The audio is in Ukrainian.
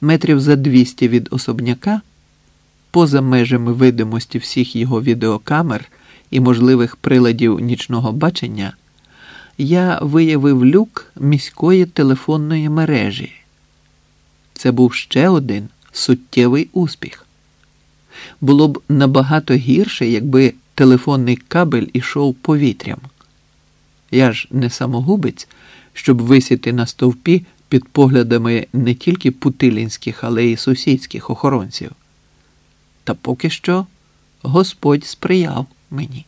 Метрів за 200 від особняка, поза межами видимості всіх його відеокамер і можливих приладів нічного бачення, я виявив люк міської телефонної мережі. Це був ще один суттєвий успіх. Було б набагато гірше, якби телефонний кабель ішов повітрям. Я ж не самогубець, щоб висіти на стовпі під поглядами не тільки путилінських, але й сусідських охоронців. Та поки що Господь сприяв мені.